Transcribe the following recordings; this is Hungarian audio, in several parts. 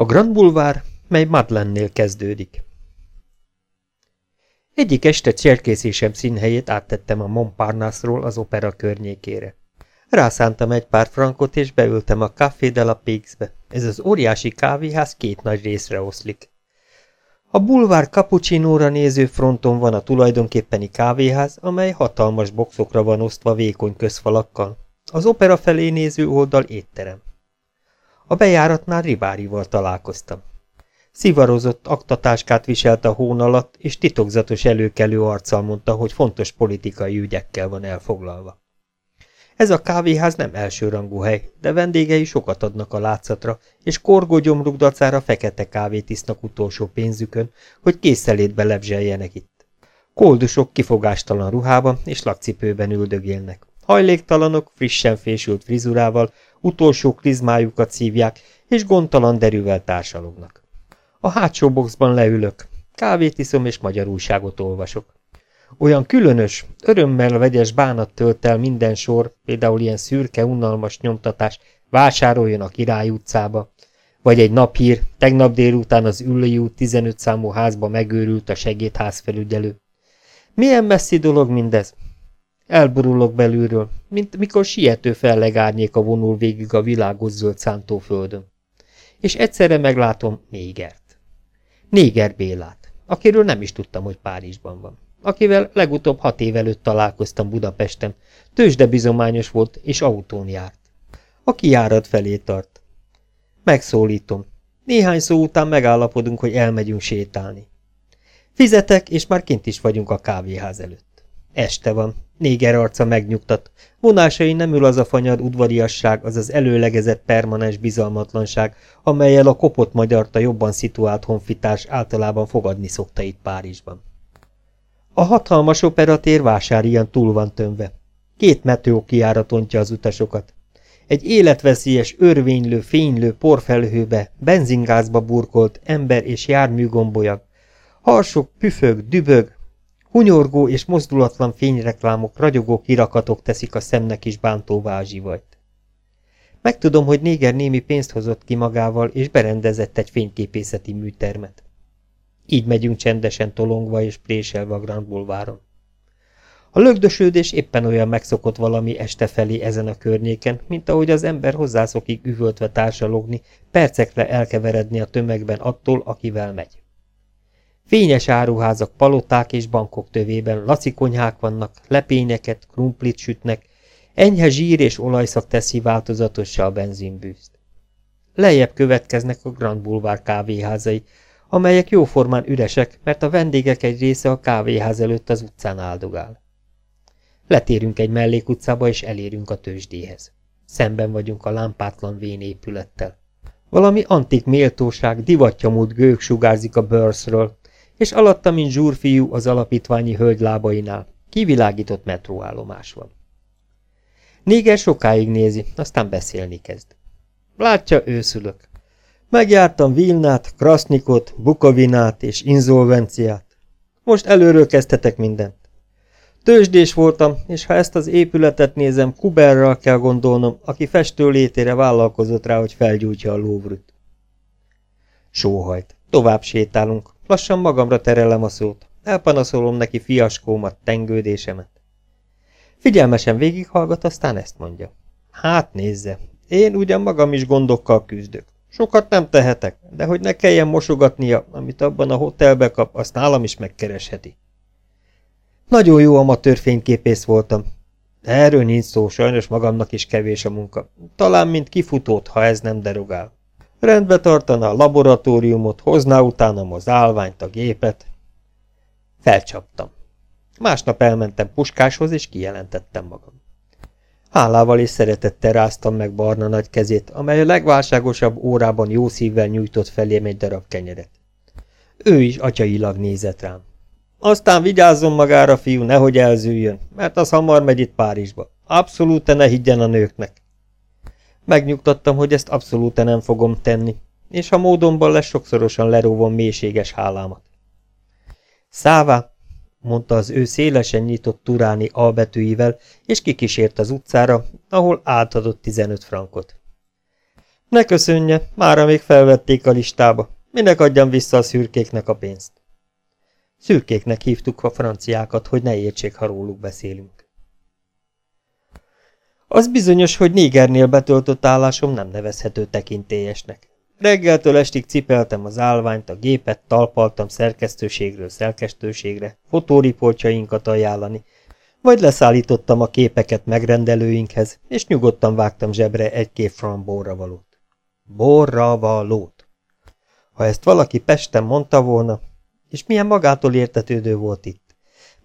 A Grand Boulevard, mely Madlennél kezdődik. Egyik este cserkészésem színhelyét áttettem a Montparnasse-ról az opera környékére. Rászántam egy pár frankot, és beültem a Café de la Pigsbe. Ez az óriási kávéház két nagy részre oszlik. A bulvár Cappuccino-ra néző fronton van a tulajdonképpeni kávéház, amely hatalmas boxokra van osztva vékony közfalakkal. Az opera felé néző oldal étterem. A bejáratnál Ribárival találkoztam. Szivarozott aktatáskát viselt a hón alatt, és titokzatos előkelő arccal mondta, hogy fontos politikai ügyekkel van elfoglalva. Ez a kávéház nem elsőrangú hely, de vendégei sokat adnak a látszatra, és korgógyomruk dacára fekete kávét isznak utolsó pénzükön, hogy készelétbe lebzseljenek itt. Koldusok kifogástalan ruhában és lakcipőben üldögélnek. Hajléktalanok frissen fésült frizurával, utolsó klizmájukat szívják, és gondtalan derűvel társalognak. A hátsó boxban leülök, kávét iszom és magyar újságot olvasok. Olyan különös, örömmel vegyes bánat tölt el minden sor, például ilyen szürke, unalmas nyomtatás, vásároljon a Király utcába, vagy egy naphír, tegnap délután az Üllői út 15 számú házba megőrült a segédházfelügyelő. Milyen messzi dolog mindez? Elborulok belülről, mint mikor siető fellegárnyéka vonul végig a világos zöld szántóföldön. És egyszerre meglátom Négert. Néger Bélát, akiről nem is tudtam, hogy Párizsban van akivel legutóbb hat év előtt találkoztam Budapesten. Tőzsde bizományos volt, és autón járt. A kiárat felé tart. Megszólítom. Néhány szó után megállapodunk, hogy elmegyünk sétálni. Fizetek, és már kint is vagyunk a kávéház előtt. Este van. Néger arca megnyugtat. Vonásai nem ül az a fanyad udvariasság, az az előlegezett permanens bizalmatlanság, amelyel a kopott magyart a jobban szituált honfitárs általában fogadni szokta itt Párizsban. A hatalmas operatér vásárian túl van tömve. Két meteó kiáratontja az utasokat. Egy életveszélyes, örvénylő, fénylő porfelhőbe, benzingázba burkolt ember és járműgombolyag. Harsok, püfög, dübög, hunyorgó és mozdulatlan fényreklámok, ragyogó kirakatok teszik a szemnek is bántó vázsivajt. Megtudom, hogy Néger némi pénzt hozott ki magával, és berendezett egy fényképészeti műtermet. Így megyünk csendesen tolongva és préselve a Grand Boulevardon. A lögdösődés éppen olyan megszokott valami este felé ezen a környéken, mint ahogy az ember hozzászokik üvöltve társalogni, percekre elkeveredni a tömegben attól, akivel megy. Fényes áruházak, paloták és bankok tövében lacikonyhák vannak, lepényeket, krumplit sütnek, enyhe zsír és olajszak teszi változatossá a benzinbűzt. Lejjebb következnek a Grand Boulevard kávéházai, amelyek jóformán üresek, mert a vendégek egy része a kávéház előtt az utcán áldogál. Letérünk egy mellékutcába, és elérünk a tőzsdéhez. Szemben vagyunk a lámpátlan vén épülettel. Valami antik méltóság, divattyamút gők sugárzik a bőrszről, és alatta, mint zsúrfiú az alapítványi hölgy lábainál, kivilágított metróállomás van. Néger sokáig nézi, aztán beszélni kezd. Látja, őszülök. Megjártam Vilnát, Krasznikot, Bukovinát és inzolvenciát. Most előről kezdhetek mindent. Tőzsdés voltam, és ha ezt az épületet nézem, Kuberral kell gondolnom, aki festő létére vállalkozott rá, hogy felgyújtja a lóvrüt. Sóhajt. Tovább sétálunk. Lassan magamra terelem a szót. Elpanaszolom neki fiaskómat, tengődésemet. Figyelmesen végighallgat, aztán ezt mondja. Hát nézze, én ugyan magam is gondokkal küzdök. Sokat nem tehetek, de hogy ne kelljen mosogatnia, amit abban a hotelbe kap, azt nálam is megkeresheti. Nagyon jó amatőr fényképész voltam. Erről nincs szó, sajnos magamnak is kevés a munka. Talán mint kifutót, ha ez nem derogál. Rendbe tartana a laboratóriumot, hozná utánam az állványt, a gépet. Felcsaptam. Másnap elmentem puskáshoz, és kijelentettem magam. Hálával és szeretettel ráztam meg barna nagy kezét, amely a legválságosabb órában jó szívvel nyújtott felém egy darab kenyeret. Ő is atyailag nézett rám. Aztán vigyázzon magára, fiú, nehogy elzűjjön, mert az hamar megy itt Párizsba. Abszolút ne higgyen a nőknek. Megnyugtattam, hogy ezt abszolút nem fogom tenni, és ha módonban lesz, sokszorosan leróvom mélységes hálámat. Szává, mondta az ő szélesen nyitott turáni albetűivel, és kikísért az utcára, ahol átadott 15 frankot. Ne köszönje, mára még felvették a listába. Minek adjam vissza a szürkéknek a pénzt? Szürkéknek hívtuk a franciákat, hogy ne értsék, ha róluk beszélünk. Az bizonyos, hogy négernél betöltött állásom nem nevezhető tekintélyesnek. Reggeltől estig cipeltem az állványt, a gépet, talpaltam szerkesztőségről szerkesztőségre, fotóriportjainkat ajánlani, vagy leszállítottam a képeket megrendelőinkhez, és nyugodtan vágtam zsebre egy-két franc borra valót. Borra valót. Ha ezt valaki Pesten mondta volna, és milyen magától értetődő volt itt.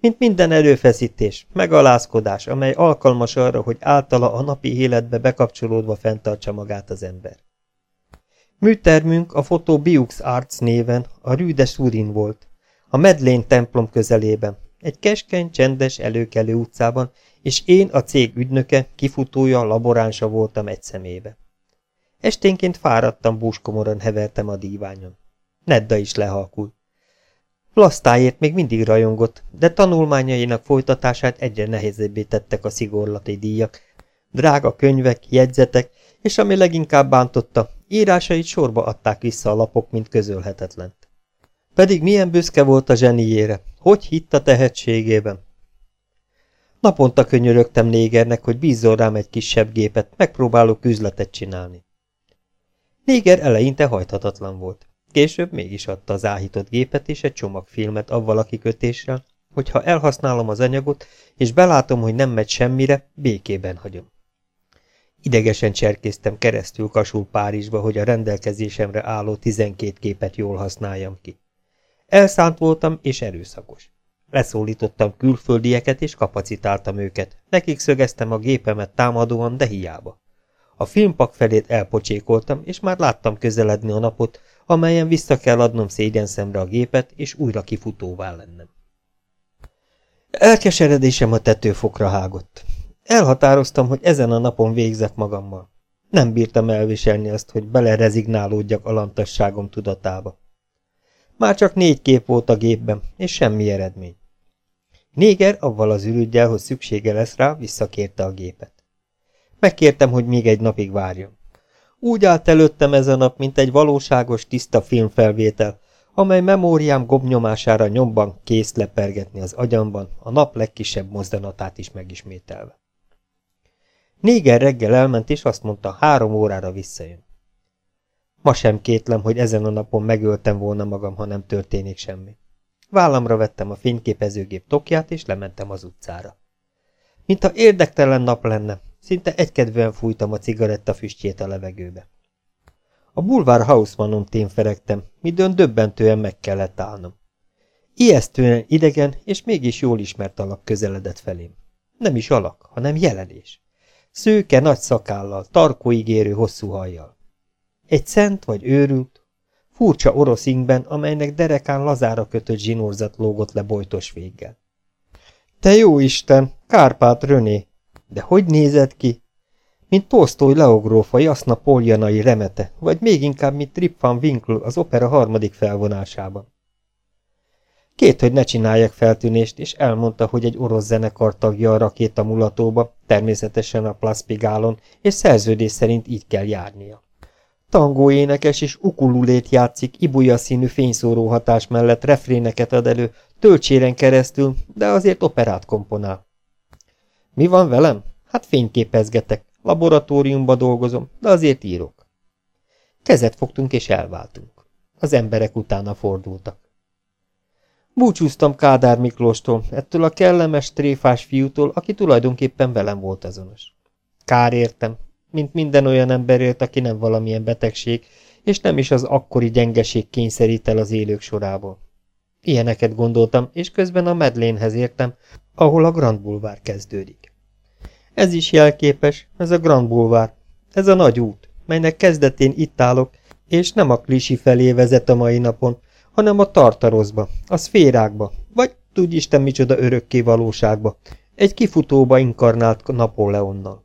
Mint minden erőfeszítés, megalázkodás, amely alkalmas arra, hogy általa a napi életbe bekapcsolódva fenntartsa magát az ember. Műtermünk a fotó Biux Arts néven a Rüde Surin volt, a Medlén templom közelében, egy keskeny, csendes, előkelő utcában, és én a cég ügynöke, kifutója, laboránsa voltam egy szemébe. Esténként fáradtam, búskomoran hevertem a díványon. Nedda is lehalkult. Lasztáért még mindig rajongott, de tanulmányainak folytatását egyre nehézebbé tettek a szigorlati díjak. Drága könyvek, jegyzetek, és ami leginkább bántotta, írásait sorba adták vissza a lapok, mint közölhetetlent. Pedig milyen büszke volt a zseniére, hogy hitt a tehetségében. Naponta könyörögtem négernek, hogy bízzon rám egy kisebb gépet, megpróbálok üzletet csinálni. Néger eleinte hajthatatlan volt. Később mégis adta az áhított gépet és egy csomag filmet avval a kikötéssel, hogy ha elhasználom az anyagot, és belátom, hogy nem megy semmire, békében hagyom. Idegesen cserkéztem keresztül Kasul Párizsba, hogy a rendelkezésemre álló tizenkét képet jól használjam ki. Elszánt voltam és erőszakos. Leszólítottam külföldieket és kapacitáltam őket, nekik szögeztem a gépemet támadóan, de hiába. A filmpak felét elpocsékoltam, és már láttam közeledni a napot, amelyen vissza kell adnom szemre a gépet, és újra kifutóvá lennem. Elkeseredésem a tetőfokra hágott. Elhatároztam, hogy ezen a napon végzek magammal. Nem bírtam elviselni azt, hogy belerezignálódjak alantasságom tudatába. Már csak négy kép volt a gépben, és semmi eredmény. Néger avval az ürügyel, hogy szüksége lesz rá, visszakérte a gépet. Megkértem, hogy még egy napig várjon. Úgy állt előttem ez a nap, mint egy valóságos, tiszta filmfelvétel, amely memóriám gobnyomására nyomban kész lepergetni az agyamban, a nap legkisebb mozdanatát is megismételve. Néger reggel elment, és azt mondta, három órára visszajön. Ma sem kétlem, hogy ezen a napon megöltem volna magam, ha nem történik semmi. Vállamra vettem a fényképezőgép tokját, és lementem az utcára. Mintha érdektelen nap lenne, szinte egykedvűen fújtam a cigaretta füstjét a levegőbe. A bulvár Hausmannon témferegtem, midőn döbbentően meg kellett állnom. Ijesztően idegen, és mégis jól ismert alak közeledett felém. Nem is alak, hanem jelenés. Szőke nagy szakállal, tarkóigérő hosszú hajjal. Egy szent vagy őrült, furcsa orosz ingben, amelynek derekán lazára kötött zsinórzat lógott le bojtos véggel. Te jó Isten, Kárpát Röné! De hogy nézett ki? Mint Tolstoy Leogrófa Jasna Poljanai remete, vagy még inkább, mint Trip van Winkl az opera harmadik felvonásában. Két, hogy ne csináljak feltűnést, és elmondta, hogy egy orosz zenekar tagja a rakétamulatóba, természetesen a Plaspigálon, és szerződés szerint így kell járnia. Tangó énekes és ukululét játszik, ibuja színű fényszóró hatás mellett refréneket ad elő, tölcséren keresztül, de azért operát komponál. Mi van velem? Hát fényképezgetek, laboratóriumba dolgozom, de azért írok. Kezet fogtunk és elváltunk. Az emberek utána fordultak. Búcsúztam Kádár Miklóstól, ettől a kellemes, tréfás fiútól, aki tulajdonképpen velem volt azonos. Kár értem, mint minden olyan emberért, aki nem valamilyen betegség, és nem is az akkori gyengeség kényszerít el az élők sorából. Ilyeneket gondoltam, és közben a Medlénhez értem, ahol a Grand Boulevard kezdődik. Ez is jelképes, ez a Grand Boulevard, ez a nagy út, melynek kezdetén itt állok, és nem a klisi felé vezet a mai napon, hanem a tartarozba, a szférákba, vagy tudj Isten micsoda örökké valóságba, egy kifutóba inkarnált Napóleonnal.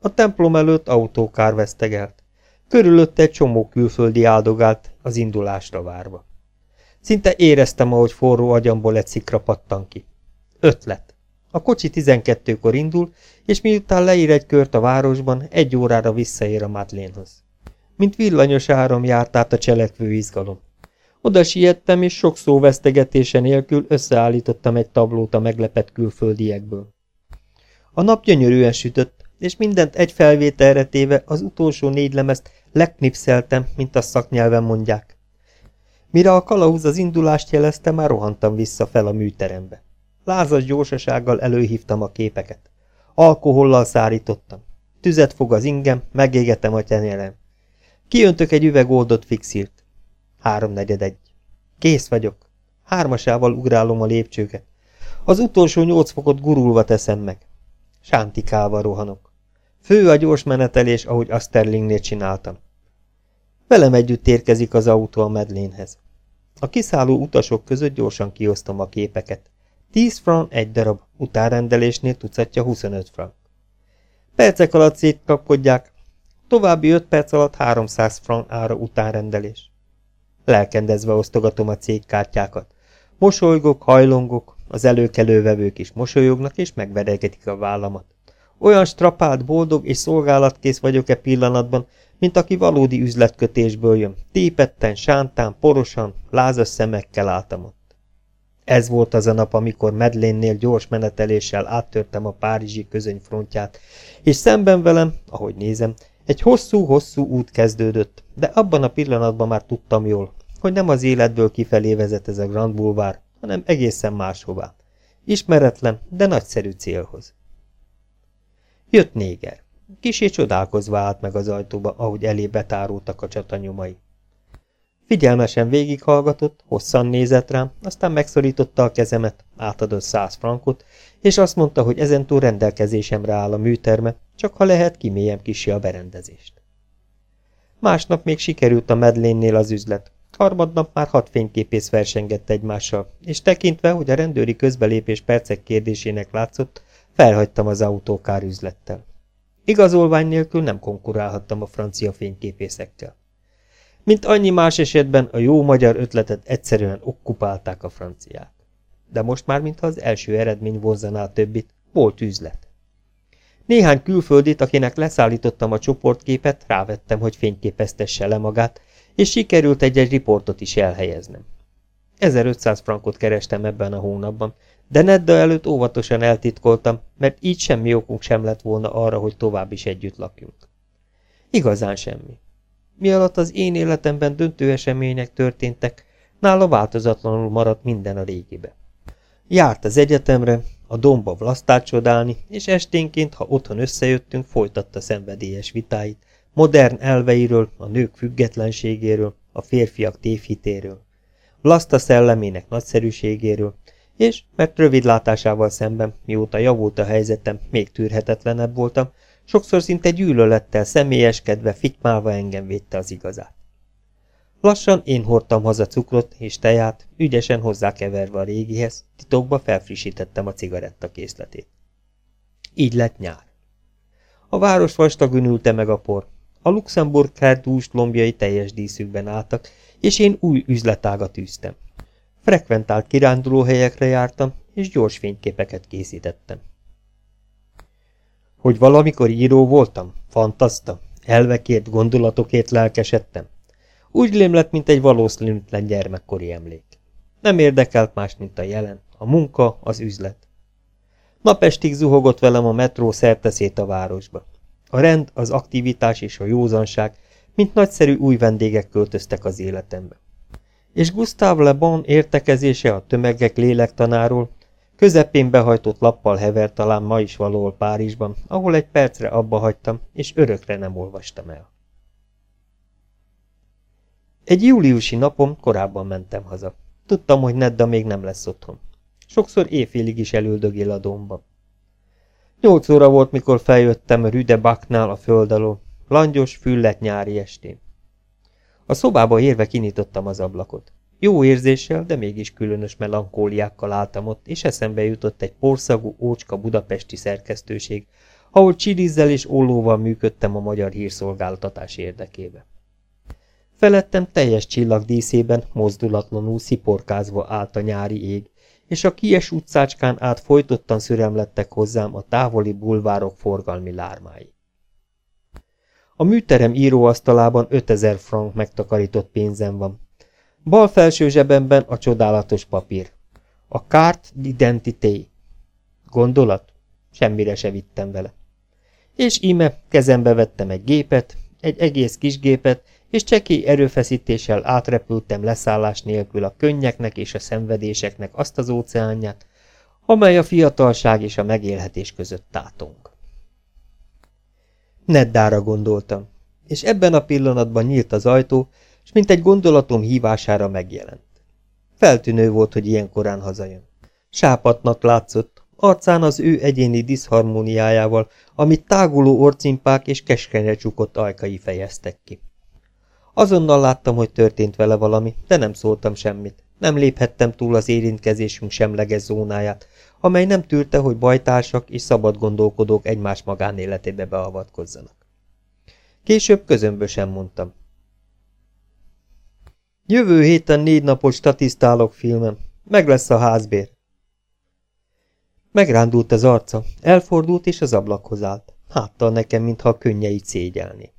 A templom előtt autókár vesztegelt. Körülötte egy csomó külföldi áldogált, az indulásra várva. Szinte éreztem, ahogy forró agyamból egy szikra pattan ki. Ötlet. A kocsi 12-kor indul, és miután leír egy kört a városban, egy órára visszaér a Madlénhoz. Mint villanyos áram járt át a cselekvő izgalom. Oda siettem, és sok szó vesztegetése nélkül összeállítottam egy tablót a meglepett külföldiekből. A nap gyönyörűen sütött, és mindent egy felvételre téve az utolsó négy lemezt leknipszeltem, mint a szaknyelven mondják. Mire a kalauz az indulást jelezte, már rohantam vissza fel a műterembe. Lázas gyorsasággal előhívtam a képeket. Alkohollal szárítottam. Tüzet fog az ingem, megégetem a tenyerem. Kiöntök egy üveg oldott fixírt. Háromnegyed egy. Kész vagyok. Hármasával ugrálom a lépcsőket. Az utolsó nyolc fokot gurulva teszem meg. Sántikálva rohanok. Fő a gyors menetelés, ahogy Asterlingnél csináltam. Velem együtt érkezik az autó a medlénhez. A kiszálló utasok között gyorsan kiosztom a képeket. 10 franc egy darab, utánrendelésnél tucatja 25 franc. Percek alatt szétkapkodják, további 5 perc alatt 300 franc ára utánrendelés. Lelkendezve osztogatom a cégkártyákat. Mosolygok, hajlongok, az előkelő vevők is mosolyognak és megveregetik a vállamat. Olyan strapált, boldog és szolgálatkész vagyok e pillanatban, mint aki valódi üzletkötésből jön. Tépetten, sántán, porosan, lázas szemekkel álltam ott. Ez volt az a nap, amikor Medlénnél gyors meneteléssel áttörtem a párizsi közöny frontját, és szemben velem, ahogy nézem, egy hosszú-hosszú út kezdődött, de abban a pillanatban már tudtam jól, hogy nem az életből kifelé vezet ez a Grand Boulevard, hanem egészen máshová. Ismeretlen, de nagyszerű célhoz. Jött néger. Kisé csodálkozva állt meg az ajtóba, ahogy elé betárultak a csatanyomai. Figyelmesen végighallgatott, hosszan nézett rám, aztán megszorította a kezemet, átadott száz frankot, és azt mondta, hogy ezentúl rendelkezésemre áll a műterme, csak ha lehet, kiméljem kisi a berendezést. Másnap még sikerült a medlénnél az üzlet. Harmadnap már hat fényképész versengett egymással, és tekintve, hogy a rendőri közbelépés percek kérdésének látszott, felhagytam az autókár üzlettel. Igazolvány nélkül nem konkurálhattam a francia fényképészekkel. Mint annyi más esetben a jó magyar ötletet egyszerűen okkupálták a franciák. De most már, mintha az első eredmény vonzaná a többit, volt üzlet. Néhány külföldit, akinek leszállítottam a csoportképet, rávettem, hogy fényképeztesse le magát, és sikerült egy-egy riportot is elhelyeznem. 1500 frankot kerestem ebben a hónapban, de Nedda előtt óvatosan eltitkoltam, mert így semmi okunk sem lett volna arra, hogy tovább is együtt lakjunk. Igazán semmi. Mi alatt az én életemben döntő események történtek, nála változatlanul maradt minden a régibe. Járt az egyetemre, a domba vlasztát csodálni, és esténként, ha otthon összejöttünk, folytatta szenvedélyes vitáit, modern elveiről, a nők függetlenségéről, a férfiak tévhitéről, Vlaszta szellemének nagyszerűségéről, és, mert rövidlátásával szemben, mióta javult a helyzetem, még tűrhetetlenebb voltam, sokszor szinte gyűlölettel, személyeskedve, fitymálva engem védte az igazát. Lassan én hordtam haza cukrot és teját, ügyesen hozzákeverve a régihez, titokba felfrissítettem a cigaretta készletét. Így lett nyár. A város vastagön ülte meg a por, a Luxemburg kert lombjai teljes díszükben álltak, és én új üzletágat űztem. Frekventált kirándulóhelyekre jártam, és gyors fényképeket készítettem. Hogy valamikor író voltam? Fantaszta? Elvekért, gondolatokért lelkesedtem? Úgy lett, mint egy valószínűtlen gyermekkori emlék. Nem érdekelt más, mint a jelen, a munka, az üzlet. Napestig zuhogott velem a metró szerteszét a városba. A rend, az aktivitás és a józanság, mint nagyszerű új vendégek költöztek az életembe. És Gustave Le Bon értekezése a tömegek lélektanáról közepén behajtott lappal hever talán ma is valahol Párizsban, ahol egy percre abba hagytam, és örökre nem olvastam el. Egy júliusi napon korábban mentem haza. Tudtam, hogy Nedda még nem lesz otthon. Sokszor éjfélig is elüldögél a domba. Nyolc óra volt, mikor feljöttem Rüde Baknál a föld alól, langyos, füllet nyári estén. A szobába érve kinyitottam az ablakot. Jó érzéssel, de mégis különös melankóliákkal álltam ott, és eszembe jutott egy porszagú, ócska budapesti szerkesztőség, ahol csirizzel és ollóval működtem a magyar hírszolgáltatás érdekébe. Felettem teljes csillagdíszében, mozdulatlanul sziporkázva állt a nyári ég, és a kies utcácskán át folytottan szüremlettek hozzám a távoli bulvárok forgalmi lármái. A műterem íróasztalában 5000 frank megtakarított pénzem van. Bal felső zsebemben a csodálatos papír. A carte d'identité. Gondolat? Semmire se vittem vele. És íme kezembe vettem egy gépet, egy egész kis gépet, és csekély erőfeszítéssel átrepültem leszállás nélkül a könnyeknek és a szenvedéseknek azt az óceánját, amely a fiatalság és a megélhetés között tátong. Neddára gondoltam, és ebben a pillanatban nyílt az ajtó, és mint egy gondolatom hívására megjelent. Feltűnő volt, hogy ilyen korán hazajön. Sápatnak látszott, arcán az ő egyéni diszharmóniájával, amit táguló orcimpák és keskenyre csukott ajkai fejeztek ki. Azonnal láttam, hogy történt vele valami, de nem szóltam semmit. Nem léphettem túl az érintkezésünk semleges zónáját, amely nem tűrte, hogy bajtársak és szabad gondolkodók egymás magánéletébe beavatkozzanak. Később közömbösen mondtam. Jövő héten négy napot statisztálok filmem. Meg lesz a házbér. Megrándult az arca, elfordult és az ablakhoz állt. Háttal nekem, mintha a könnyeit szégyelni.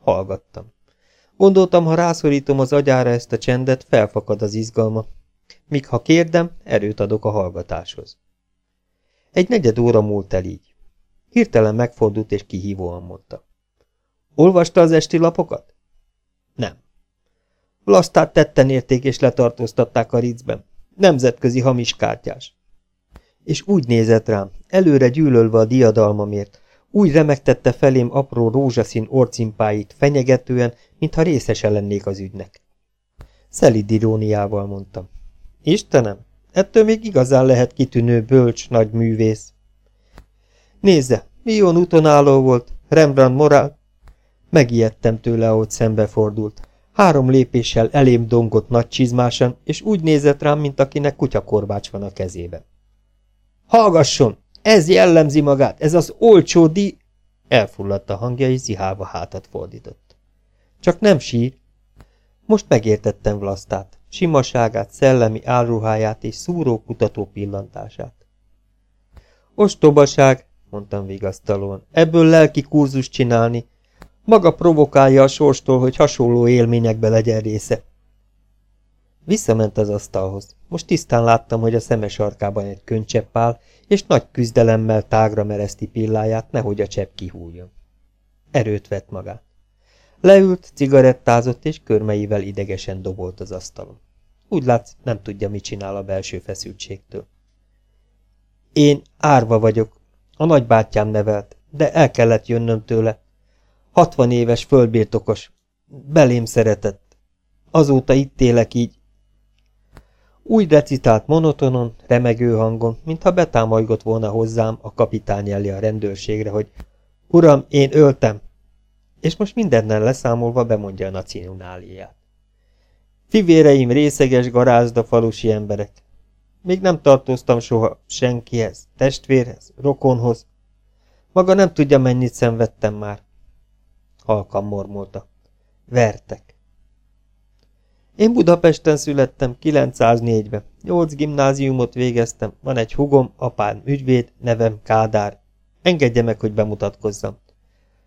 Hallgattam. Gondoltam, ha rászorítom az agyára ezt a csendet, felfakad az izgalma. Míg ha kérdem, erőt adok a hallgatáshoz. Egy negyed óra múlt el így. Hirtelen megfordult és kihívóan mondta. Olvasta az esti lapokat? Nem. Lasztát tetten érték és letartóztatták a ricben. Nemzetközi hamis kártyás. És úgy nézett rám, előre gyűlölve a diadalmamért, úgy remegtette felém apró rózsaszín orcimpáit fenyegetően, mintha részese lennék az ügynek. Szelid iróniával mondtam. Istenem, ettől még igazán lehet kitűnő, bölcs, nagy művész. Nézze, Mion utonálló volt, Rembrandt morál. Megijedtem tőle, ahogy szembefordult. Három lépéssel elém dongott nagy csizmásan, és úgy nézett rám, mint akinek kutyakorbács van a kezében. Hallgasson! Ez jellemzi magát, ez az olcsó di... Elfulladt a hangja, és zihálva hátat fordított. Csak nem sír. Most megértettem Vlasztát, simaságát, szellemi álruháját és szúró kutató pillantását. Ostobaság, mondtam vigasztalóan, ebből lelki kurzus csinálni. Maga provokálja a sorstól, hogy hasonló élményekbe legyen része. Visszament az asztalhoz. Most tisztán láttam, hogy a szemes sarkában egy könycsepp áll, és nagy küzdelemmel tágra mereszti pilláját, nehogy a csepp kihújjon. Erőt vett magát. Leült, cigarettázott, és körmeivel idegesen dobolt az asztalon. Úgy látszik, nem tudja, mit csinál a belső feszültségtől. Én árva vagyok. A nagybátyám nevelt, de el kellett jönnöm tőle. Hatvan éves földbirtokos. Belém szeretett. Azóta itt élek így, úgy recitált monotonon, remegő hangon, mintha betámolygott volna hozzám a kapitány elé a rendőrségre, hogy Uram, én öltem! És most mindennel leszámolva bemondja a nacionáliát. Fivéreim részeges garázda falusi emberek. Még nem tartoztam soha senkihez, testvérhez, rokonhoz. Maga nem tudja, mennyit szenvedtem már. Halkan mormolta. Vertek. Én Budapesten születtem 904-ben. Nyolc gimnáziumot végeztem, van egy hugom, apám ügyvéd, nevem Kádár. Engedje meg, hogy bemutatkozzam.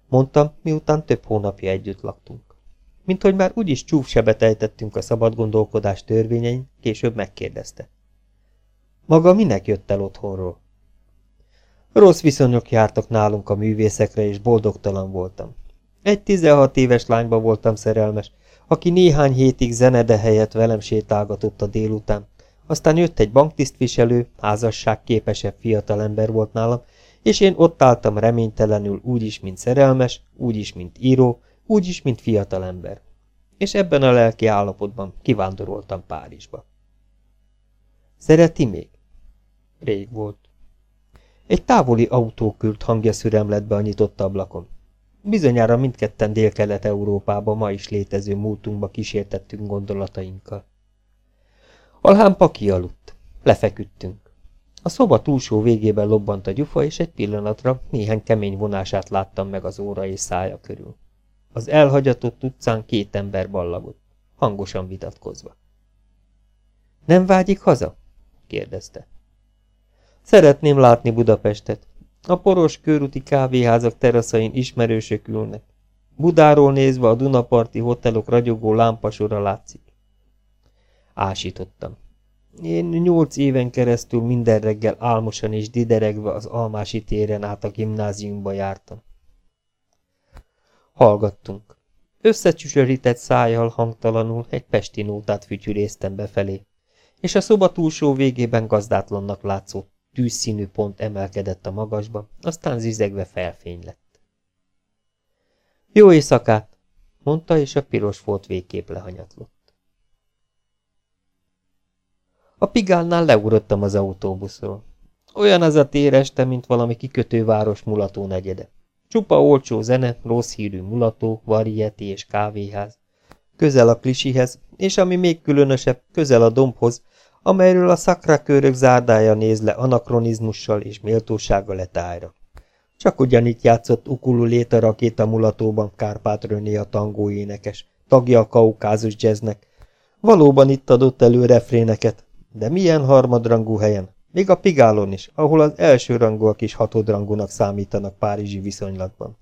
Mondtam, miután több hónapja együtt laktunk. Mint hogy már úgyis csúfsebet ejtettünk a szabad gondolkodás törvényein, később megkérdezte. Maga minek jött el otthonról? Rossz viszonyok jártak nálunk a művészekre, és boldogtalan voltam. Egy 16 éves lányba voltam szerelmes, aki néhány hétig zenede helyett velem sétálgatott a délután. Aztán jött egy banktisztviselő, házasság képesebb fiatalember volt nálam, és én ott álltam reménytelenül úgyis, mint szerelmes, úgyis, mint író, úgyis, mint fiatalember. És ebben a lelki állapotban kivándoroltam Párizsba. Szereti még? Rég volt. Egy távoli autó küld hangja szüremlett be a nyitott ablakon. Bizonyára mindketten Dél-Kelet-Európába ma is létező múltunkba kísértettünk gondolatainkkal. Alhán kialudt. Lefeküdtünk. A szoba túlsó végében lobbant a gyufa, és egy pillanatra néhány kemény vonását láttam meg az óra és szája körül. Az elhagyatott utcán két ember ballagott, hangosan vitatkozva. Nem vágyik haza? kérdezte. Szeretném látni Budapestet, a poros körúti kávéházak teraszain ismerősök ülnek. Budáról nézve a Dunaparti hotelok ragyogó lámpasora látszik. Ásítottam. Én nyolc éven keresztül minden reggel álmosan és dideregve az Almási téren át a gimnáziumba jártam. Hallgattunk. Összecsüsörített szájjal hangtalanul egy pesti nótát fütyüléztem befelé, és a szoba túlsó végében gazdátlannak látszó tűzszínű pont emelkedett a magasba, aztán zizegve felfény lett. Jó éjszakát, mondta, és a piros folt végképp lehanyatlott. A pigálnál leugrottam az autóbuszról. Olyan az a téreste, mint valami kikötőváros mulató negyede. Csupa olcsó zene, rossz hírű mulató, varieti és kávéház. Közel a klisihez, és ami még különösebb, közel a dombhoz, amelyről a szakrakörök zárdája néz le anakronizmussal és méltósággal letájra. Csak ugyanitt játszott ukululét a rakéta mulatóban Kárpát Röné a tangó énekes, tagja a kaukázus jazznek. Valóban itt adott elő refréneket, de milyen harmadrangú helyen, még a Pigálon is, ahol az első rangúak is hatodrangúnak számítanak párizsi viszonylatban.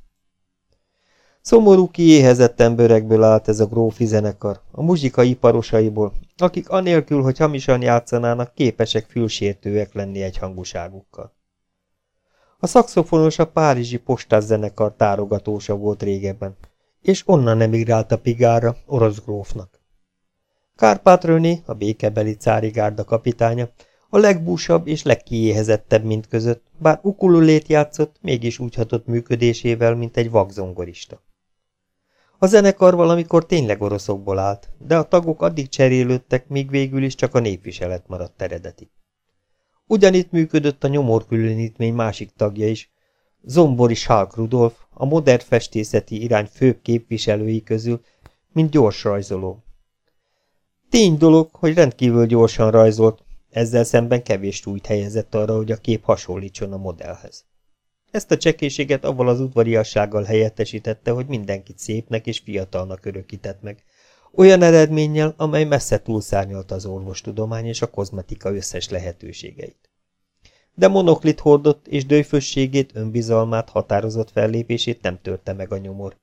Szomorú kiéhezett emberekből állt ez a grófi zenekar, a muzsika iparosaiból, akik anélkül, hogy hamisan játszanának, képesek fülsértőek lenni egy hangúságukkal. A szakszofonos a párizsi postás zenekar tárogatósa volt régebben, és onnan emigrált a Pigára, orosz grófnak. Kárpát Röné, a békebeli cárigárda kapitánya, a legbúsabb és legkiéhezettebb mint között, bár ukululét játszott, mégis úgy hatott működésével, mint egy vakzongorista. A zenekar valamikor tényleg oroszokból állt, de a tagok addig cserélődtek, míg végül is csak a népviselet maradt eredeti. Ugyanitt működött a nyomorkülönítmény másik tagja is, Zombori Sálk Rudolf, a modern festészeti irány főbb képviselői közül, mint gyors rajzoló. Tény dolog, hogy rendkívül gyorsan rajzolt, ezzel szemben kevés súlyt helyezett arra, hogy a kép hasonlítson a modellhez. Ezt a csekéséget avval az udvariassággal helyettesítette, hogy mindenkit szépnek és fiatalnak örökített meg, olyan eredménnyel, amely messze túlszárnyalta az orvostudomány és a kozmetika összes lehetőségeit. De monoklit hordott, és dőfösségét, önbizalmát, határozott fellépését nem törte meg a nyomor.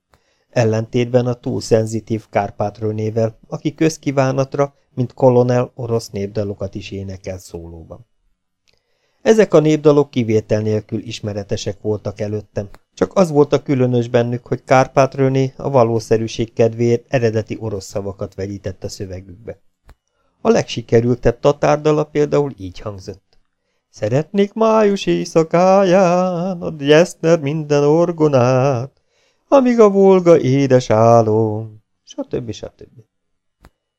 Ellentétben a túl szenzitív Kárpátról aki közkívánatra, mint kolonel orosz népdalokat is énekel szólóban. Ezek a népdalok kivétel nélkül ismeretesek voltak előttem, csak az volt a különös bennük, hogy Kárpát Röné a valószerűség kedvéért eredeti orosz szavakat vegyített a szövegükbe. A legsikerültebb tatárdala például így hangzott. Szeretnék május éjszakáján a Djeszner minden orgonát, amíg a volga édes álom, stb. stb.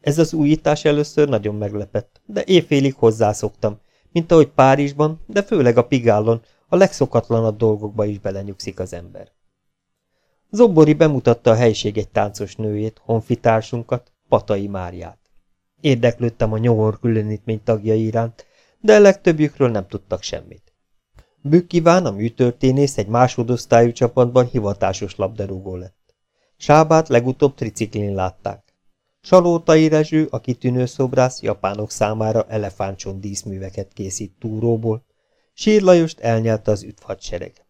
Ez az újítás először nagyon meglepett, de évfélig hozzászoktam, mint ahogy Párizsban, de főleg a Pigállon, a legszokatlanabb dolgokba is belenyugszik az ember. Zobori bemutatta a helység egy táncos nőjét, honfitársunkat, Patai Máriát. Érdeklődtem a nyomor különítmény tagjai iránt, de a legtöbbjükről nem tudtak semmit. Bükkiván, a műtörténész egy másodosztályú csapatban hivatásos labdarúgó lett. Sábát legutóbb triciklin látták. Salótai Rezső, a kitűnő szobrász, japánok számára elefántson díszműveket készít túróból, Sírlajost elnyelte az üdvhadsereg.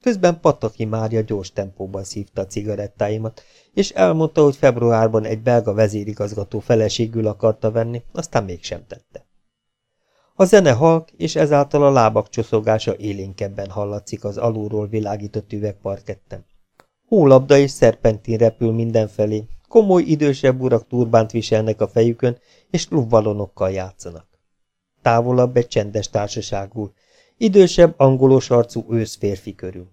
Közben Pataki Mária gyors tempóban szívta a cigarettáimat, és elmondta, hogy februárban egy belga vezérigazgató feleségül akarta venni, aztán mégsem tette. A zene halk, és ezáltal a lábak csoszogása élénkebben hallatszik az alulról világított üvegparketten. Hólabda és szerpentin repül mindenfelé, Komoly, idősebb urak turbánt viselnek a fejükön, és klubvalonokkal játszanak. Távolabb egy csendes társaságul, idősebb, angolos arcú őszférfi körül.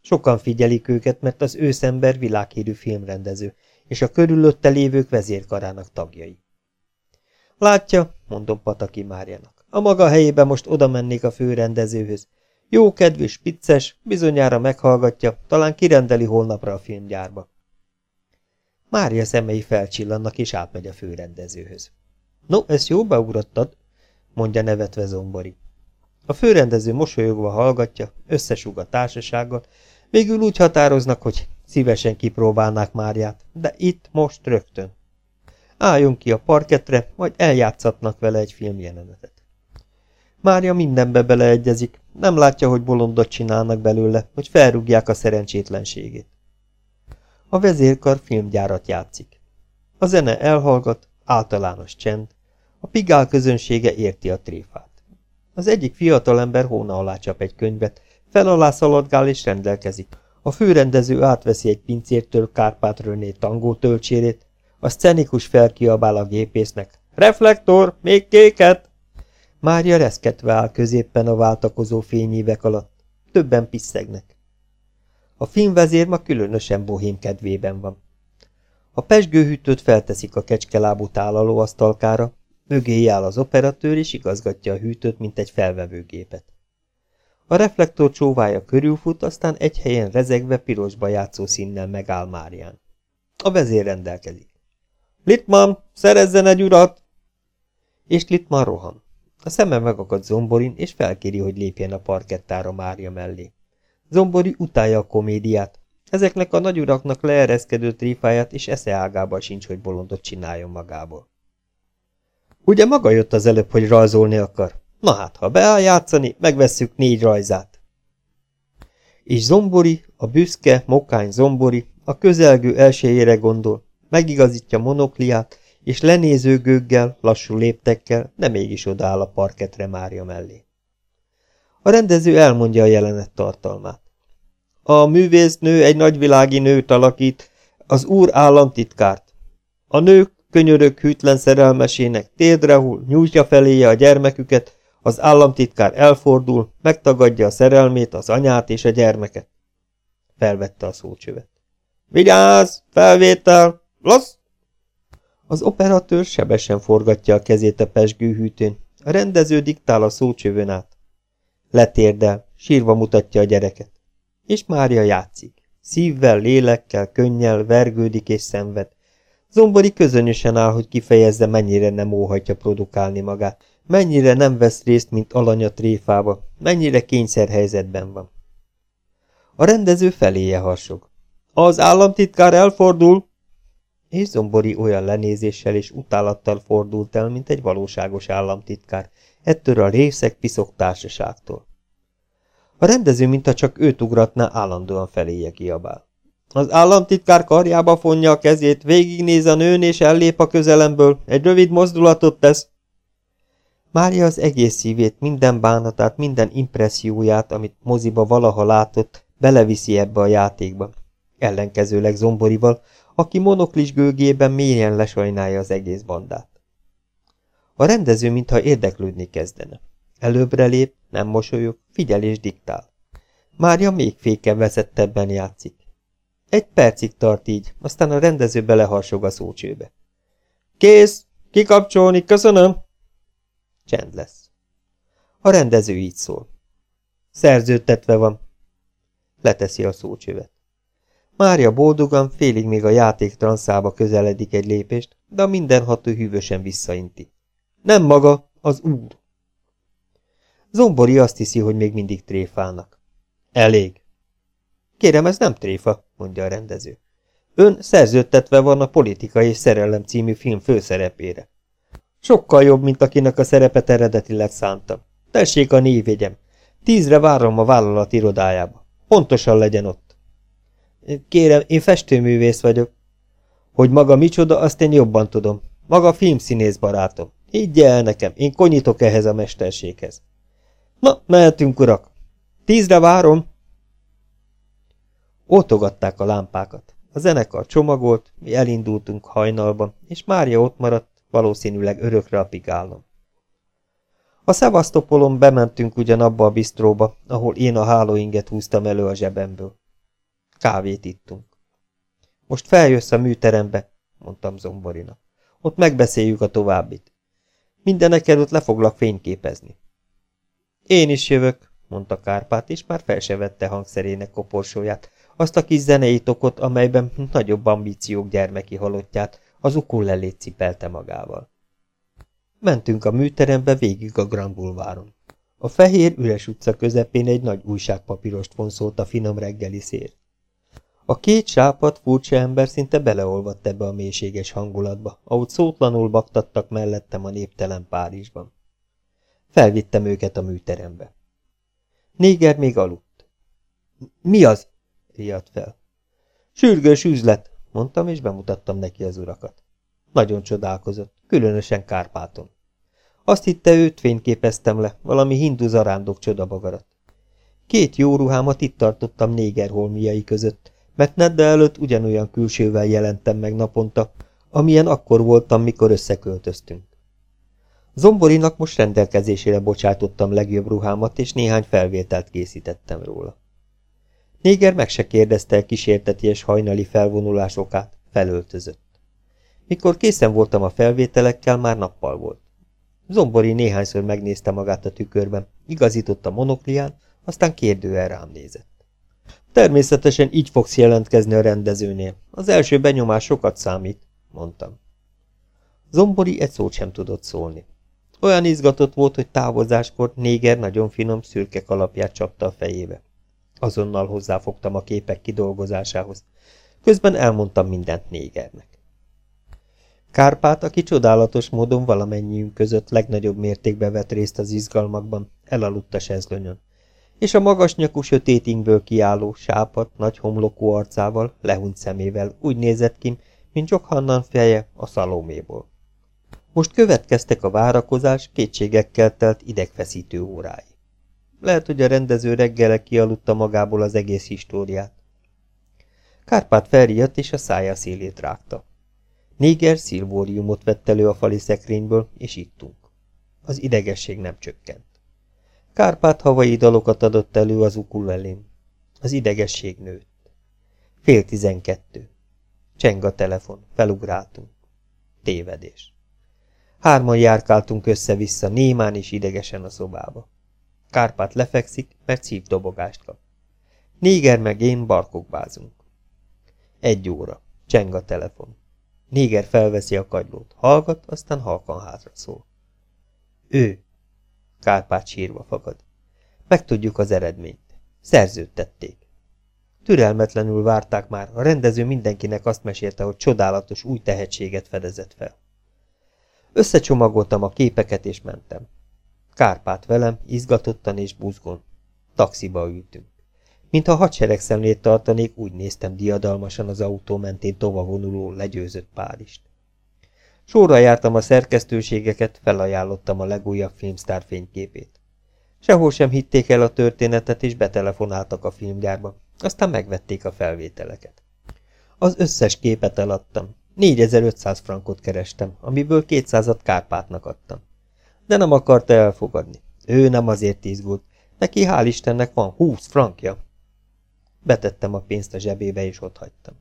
Sokan figyelik őket, mert az őszember világhírű filmrendező, és a körülötte lévők vezérkarának tagjai. Látja, mondom Pataki Márjának, a maga helyébe most oda mennék a főrendezőhöz. Jó kedvű, spicces, bizonyára meghallgatja, talán kirendeli holnapra a filmgyárba. Mária szemei felcsillannak, és átmegy a főrendezőhöz. No, ezt jó beugrottad, mondja nevetve Zombori. A főrendező mosolyogva hallgatja, összesúg a társasággal, végül úgy határoznak, hogy szívesen kipróbálnák Máriát, de itt, most, rögtön. Álljon ki a parketre, vagy eljátszatnak vele egy filmjelenetet. Mária mindenbe beleegyezik, nem látja, hogy bolondot csinálnak belőle, hogy felrúgják a szerencsétlenségét. A vezérkar filmgyárat játszik. A zene elhallgat, általános csend, a pigál közönsége érti a tréfát. Az egyik fiatalember hóna alá csap egy könyvet, fel alá szaladgál és rendelkezik. A főrendező átveszi egy pincértől Kárpát René tangó töltsérét, a szcenikus felkiabál a gépésznek. Reflektor, még kéket! Mária reszketve áll középpen a váltakozó fényévek alatt. Többen piszegnek. A filmvezér ma különösen bohém kedvében van. A pesgőhűtőt felteszik a kecskelábú tálalóasztalkára, mögé áll az operatőr és igazgatja a hűtőt, mint egy felvevőgépet. A reflektor csóvája körülfut, aztán egy helyen rezegve pirosba játszó színnel megáll Márián. A vezér rendelkezik. Litman, szerezzen egy urat! És Litman rohan. A szeme megakad Zomborin, és felkéri, hogy lépjen a parkettára Mária mellé. Zombori utálja a komédiát. Ezeknek a nagyuraknak leereszkedő tréfáját, és esze ágában sincs, hogy bolondot csináljon magából. Ugye maga jött az előbb, hogy rajzolni akar? Na hát, ha beáll játszani, megvesszük négy rajzát. És Zombori, a büszke, mokány Zombori, a közelgő elsőjére gondol, megigazítja monokliát, és lenéző gőggel, lassú léptekkel, de mégis odaáll a parketre Mária mellé. A rendező elmondja a jelenet tartalmát. A művésznő egy nagyvilági nőt alakít, az úr államtitkárt. A nők könyörök hűtlen szerelmesének térdre hull, nyújtja feléje a gyermeküket, az államtitkár elfordul, megtagadja a szerelmét, az anyát és a gyermeket. Felvette a szócsövet. Vigyázz! Felvétel! Lassz! Az operatőr sebesen forgatja a kezét a pesgőhűtőn, a rendező diktál a szócsövön át. Letérdel, sírva mutatja a gyereket. És Mária játszik. Szívvel, lélekkel, könnyel, vergődik és szenved. Zombori közönösen áll, hogy kifejezze, mennyire nem óhatja produkálni magát, mennyire nem vesz részt, mint alanya tréfába, mennyire kényszerhelyzetben van. A rendező feléje harsog. Az államtitkár elfordul! És Zombori olyan lenézéssel és utálattal fordult el, mint egy valóságos államtitkár, ettől a részek piszok társaságtól. A rendező, mintha csak őt ugratná, állandóan feléje kiabál. Az államtitkár karjába fonja a kezét, végignéz a nőn és ellép a közelemből, egy rövid mozdulatot tesz. Mária az egész szívét, minden bánatát, minden impresszióját, amit moziba valaha látott, beleviszi ebbe a játékba. Ellenkezőleg Zomborival, aki monoklis gőgében mélyen lesajnálja az egész bandát. A rendező mintha érdeklődni kezdene. Előbbre lép, nem mosolyog, figyel és diktál. Mária még féken veszettebben játszik. Egy percig tart így, aztán a rendező beleharsog a szócsőbe. Kész! Kikapcsolni, köszönöm! Csend lesz. A rendező így szól. Szerződtetve van. Leteszi a szócsövet. Mária boldogan, félig még a játék transzába közeledik egy lépést, de a mindenható hűvösen visszainti. Nem maga, az úr. Zombori azt hiszi, hogy még mindig tréfálnak. Elég. Kérem, ez nem tréfa, mondja a rendező. Ön szerződtetve van a Politika és Szerelem című film főszerepére. Sokkal jobb, mint akinek a szerepet eredetileg szántam. Tessék a névjegyem. Tízre várom a vállalat irodájába. Pontosan legyen ott. Kérem, én festőművész vagyok. Hogy maga micsoda, azt én jobban tudom. Maga filmszínész barátom. Higgye el nekem, én konyítok ehhez a mesterséghez. Na, mehetünk, urak. Tízre várom. Oltogatták a lámpákat. A zenekar csomagolt, mi elindultunk hajnalban, és Mária ott maradt, valószínűleg örökre a pigálon. A Szevasztopolon bementünk ugyanabba a bistróba, ahol én a hálóinget húztam elő a zsebemből. Kávét ittunk. Most feljössz a műterembe, mondtam Zomborinak. Ott megbeszéljük a továbbit. Mindenek előtt le foglak fényképezni. Én is jövök, mondta Kárpát, és már fel se vette hangszerének koporsóját, azt a kis zenei tokot, amelyben nagyobb ambíciók gyermeki halottját, az ukulelét cipelte magával. Mentünk a műterembe végig a Grand Boulevardon. A fehér, üres utca közepén egy nagy újságpapírost vonszolt a finom reggeli szél. A két sápat furcsa ember szinte beleolvadt ebbe a mélységes hangulatba, ahogy szótlanul baktattak mellettem a néptelen Párizsban. Felvittem őket a műterembe. Néger még aludt. Mi az? riadt fel. Sürgős üzlet, mondtam, és bemutattam neki az urakat. Nagyon csodálkozott, különösen Kárpáton. Azt hitte, őt fényképeztem le, valami hindu zarándok csodabagarat. Két jó ruhámat itt tartottam négerholmiai között, mert Nedda előtt ugyanolyan külsővel jelentem meg naponta, amilyen akkor voltam, mikor összeköltöztünk. Zomborinak most rendelkezésére bocsátottam legjobb ruhámat, és néhány felvételt készítettem róla. Néger meg se kérdezte a kísérteties hajnali felvonulásokát, felöltözött. Mikor készen voltam a felvételekkel, már nappal volt. Zombori néhányszor megnézte magát a tükörben, igazított a monoklián, aztán kérdően rám nézett. Természetesen így fogsz jelentkezni a rendezőnél. Az első benyomás sokat számít, mondtam. Zombori egy szót sem tudott szólni. Olyan izgatott volt, hogy távozáskor néger nagyon finom szürke kalapját csapta a fejébe. Azonnal hozzáfogtam a képek kidolgozásához. Közben elmondtam mindent négernek. Kárpát, aki csodálatos módon valamennyiünk között legnagyobb mértékben vett részt az izgalmakban, elaludt a sezlönyön, és a magas nyakú sötétingből kiálló, sápat, nagy homlokú arcával, lehunyt szemével úgy nézett ki, mint Hannan feje a szaloméból. Most következtek a várakozás kétségekkel telt idegfeszítő órái. Lehet, hogy a rendező reggele kialudta magából az egész históriát. Kárpát felriadt és a szája szélét rágta. Néger szilvóriumot vett elő a fali szekrényből, és ittunk. Az idegesség nem csökkent. Kárpát havai dalokat adott elő az ukulelén. Az idegesség nőtt. Fél tizenkettő. Cseng a telefon, felugráltunk. Tévedés. Hárman járkáltunk össze-vissza, némán és idegesen a szobába. Kárpát lefekszik, mert szívdobogást kap. Néger meg én barkokbázunk. Egy óra. Cseng a telefon. Néger felveszi a kagylót. Hallgat, aztán halkan hátra szól. Ő. Kárpát sírva fakad. Megtudjuk az eredményt. Szerződtették. Türelmetlenül várták már, a rendező mindenkinek azt mesélte, hogy csodálatos új tehetséget fedezett fel. Összecsomagoltam a képeket és mentem. Kárpát velem, izgatottan és buzgon. Taxiba ültünk. Mintha hadseregszemlét tartanék, úgy néztem diadalmasan az autó mentén tovavonuló, legyőzött Pálist. Sorra jártam a szerkesztőségeket, felajánlottam a legújabb filmsztár fényképét. Sehol sem hitték el a történetet, és betelefonáltak a filmgyárba, aztán megvették a felvételeket. Az összes képet eladtam. 4500 frankot kerestem, amiből 200-at Kárpátnak adtam. De nem akarta elfogadni. Ő nem azért izgult. Neki hál' Istennek van 20 frankja. Betettem a pénzt a zsebébe, és ott hagytam.